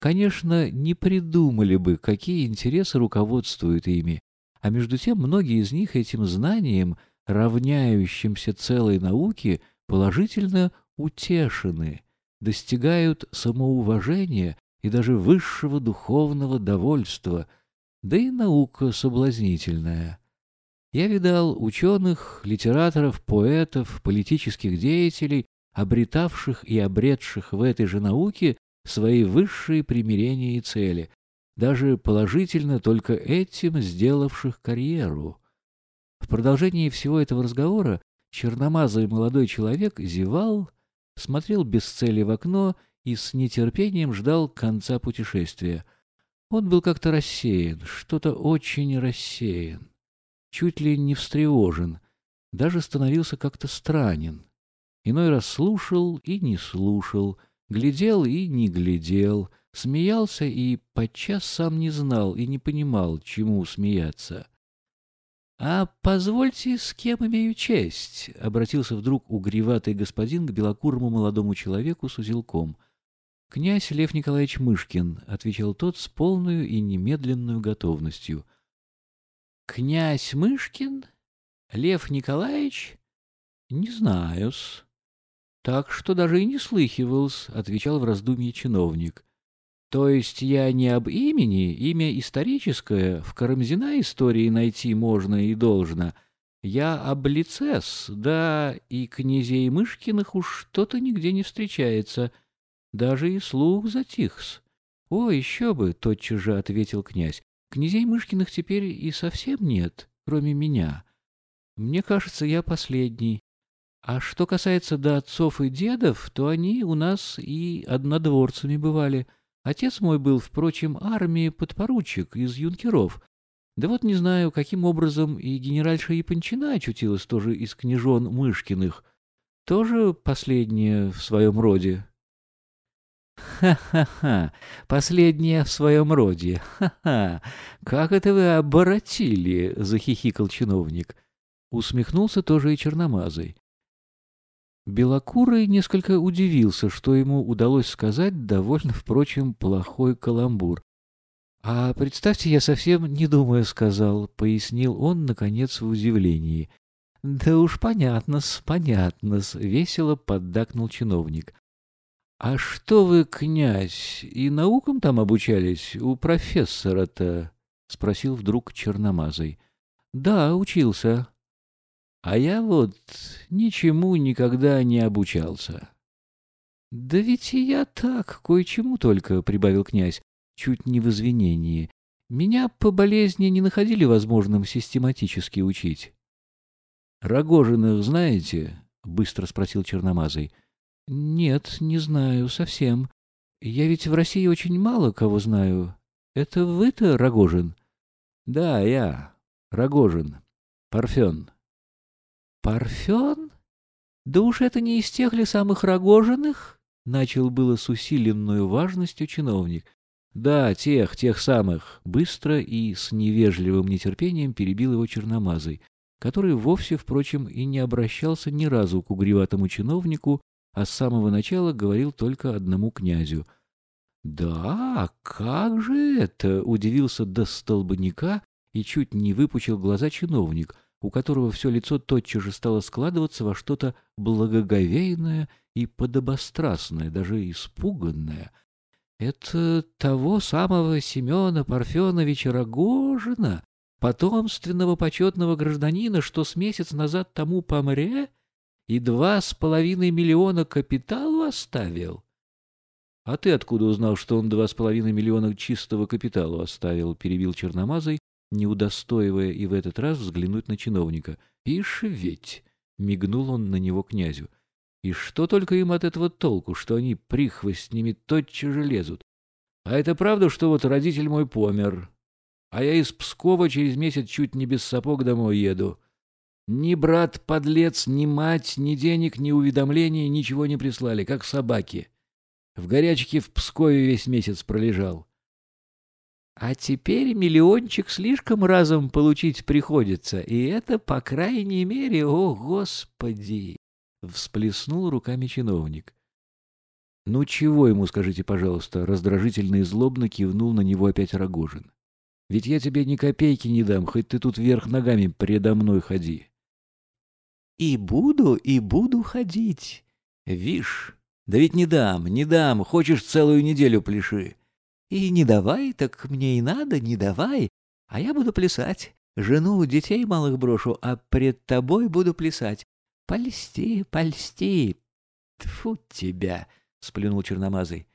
конечно, не придумали бы, какие интересы руководствуют ими, а между тем многие из них этим знанием, равняющимся целой науке, положительно утешены, достигают самоуважения и даже высшего духовного довольства, да и наука соблазнительная. Я видал ученых, литераторов, поэтов, политических деятелей, обретавших и обретших в этой же науке свои высшие примирения и цели, даже положительно только этим сделавших карьеру. В продолжении всего этого разговора черномазый молодой человек зевал, смотрел без цели в окно и с нетерпением ждал конца путешествия. Он был как-то рассеян, что-то очень рассеян, чуть ли не встревожен, даже становился как-то странен. Иной раз слушал и не слушал, глядел и не глядел, смеялся и подчас сам не знал и не понимал, чему смеяться. «А позвольте, с кем имею честь?» — обратился вдруг угреватый господин к белокурому молодому человеку с узелком. «Князь Лев Николаевич Мышкин», — отвечал тот с полной и немедленной готовностью. «Князь Мышкин? Лев Николаевич? Не знаю-с». «Так что даже и не слыхивал-с», — отвечал в раздумье чиновник. То есть я не об имени, имя историческое, в Карамзина истории найти можно и должно. Я об лицес, да и князей Мышкиных уж что-то нигде не встречается. Даже и слух затихс. — О, еще бы, — тотчас же ответил князь. — Князей Мышкиных теперь и совсем нет, кроме меня. Мне кажется, я последний. А что касается до отцов и дедов, то они у нас и однодворцами бывали — Отец мой был, впрочем, армии подпоручик из юнкеров. Да вот не знаю, каким образом и генеральша Япончина очутилась тоже из княжон Мышкиных. Тоже последняя в своем роде. «Ха-ха-ха! Последняя в своем роде! Ха-ха! Как это вы оборотили!» — захихикал чиновник. Усмехнулся тоже и черномазый. Белокурый несколько удивился, что ему удалось сказать довольно, впрочем, плохой каламбур. «А представьте, я совсем не думаю, — сказал, — пояснил он, наконец, в удивлении. «Да уж понятно-с, понятно-с», — весело поддакнул чиновник. «А что вы, князь, и наукам там обучались у профессора-то?» — спросил вдруг Черномазый. «Да, учился», а я вот ничему никогда не обучался. — Да ведь и я так, кое-чему только, — прибавил князь, чуть не в извинении. Меня по болезни не находили возможным систематически учить. — Рогожиных знаете? — быстро спросил Черномазый. — Нет, не знаю совсем. Я ведь в России очень мало кого знаю. Это вы-то Рогожин? — Да, я. Рогожин. Парфен. «Парфен? Да уж это не из тех ли самых рогожиных?» — начал было с усиленной важностью чиновник. «Да, тех, тех самых!» — быстро и с невежливым нетерпением перебил его черномазый, который вовсе, впрочем, и не обращался ни разу к угреватому чиновнику, а с самого начала говорил только одному князю. «Да, как же это?» — удивился до столбняка и чуть не выпучил глаза чиновник — у которого все лицо тотчас же стало складываться во что-то благоговейное и подобострастное, даже испуганное. Это того самого Семена Парфеновича Рогожина, потомственного почетного гражданина, что с месяц назад тому помре и два с половиной миллиона капиталу оставил? — А ты откуда узнал, что он два с половиной миллиона чистого капиталу оставил? — перебил Черномазый, не удостоивая и в этот раз взглянуть на чиновника. «Ишь ведь!» — мигнул он на него князю. «И что только им от этого толку, что они прихвостнями тотчас же лезут? А это правда, что вот родитель мой помер, а я из Пскова через месяц чуть не без сапог домой еду. Ни брат-подлец, ни мать, ни денег, ни уведомлений ничего не прислали, как собаки. В горячке в Пскове весь месяц пролежал. А теперь миллиончик слишком разом получить приходится, и это, по крайней мере, о, Господи! — всплеснул руками чиновник. «Ну чего ему, скажите, пожалуйста?» — раздражительно и злобно кивнул на него опять Рогожин. «Ведь я тебе ни копейки не дам, хоть ты тут вверх ногами предо мной ходи». «И буду, и буду ходить. Вишь, да ведь не дам, не дам, хочешь целую неделю пляши. И не давай, так мне и надо, не давай, а я буду плясать. Жену, детей малых брошу, а пред тобой буду плясать. Польсти, польсти. Тьфу тебя!» — сплюнул черномазый.